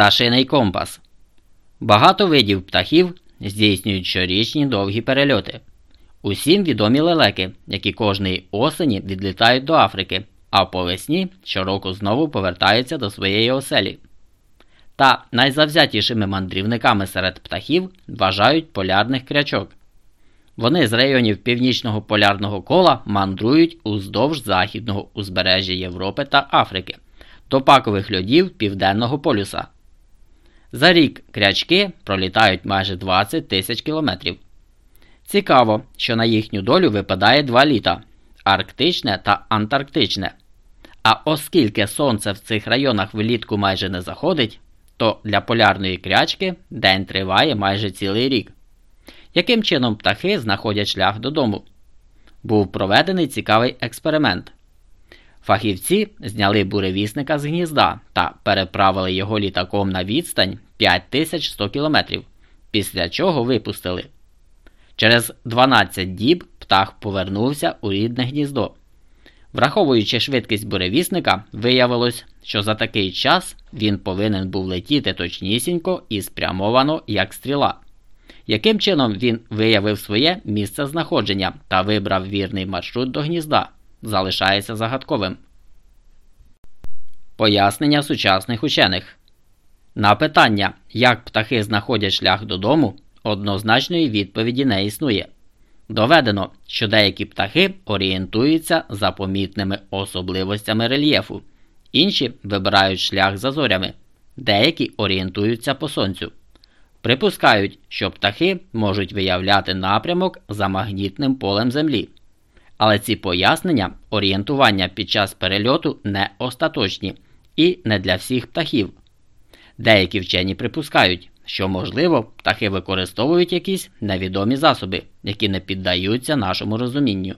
Пташиний компас. Багато видів птахів здійснюють щорічні довгі перельоти. Усім відомі лелеки, які кожної осені відлітають до Африки, а по весні щороку знову повертаються до своєї оселі. Та найзавзятішими мандрівниками серед птахів вважають полярних крячок. Вони з районів північного полярного кола мандрують уздовж західного узбережжя Європи та Африки до пакових льодів Південного полюса. За рік крячки пролітають майже 20 тисяч кілометрів. Цікаво, що на їхню долю випадає два літа арктичне та антарктичне. А оскільки сонце в цих районах влітку майже не заходить, то для полярної крячки день триває майже цілий рік. Яким чином птахи знаходять шлях додому? Був проведений цікавий експеримент. Фахівці зняли буревісника з гнізда та переправили його літаком на відстань 5100 км, після чого випустили. Через 12 діб птах повернувся у рідне гніздо. Враховуючи швидкість буревісника, виявилось, що за такий час він повинен був летіти точнісінько і спрямовано як стріла. Яким чином він виявив своє місце знаходження та вибрав вірний маршрут до гнізда, залишається загадковим. Пояснення сучасних учених на питання, як птахи знаходять шлях додому, однозначної відповіді не існує. Доведено, що деякі птахи орієнтуються за помітними особливостями рельєфу, інші вибирають шлях за зорями, деякі орієнтуються по сонцю. Припускають, що птахи можуть виявляти напрямок за магнітним полем Землі. Але ці пояснення орієнтування під час перельоту не остаточні і не для всіх птахів. Деякі вчені припускають, що, можливо, птахи використовують якісь невідомі засоби, які не піддаються нашому розумінню.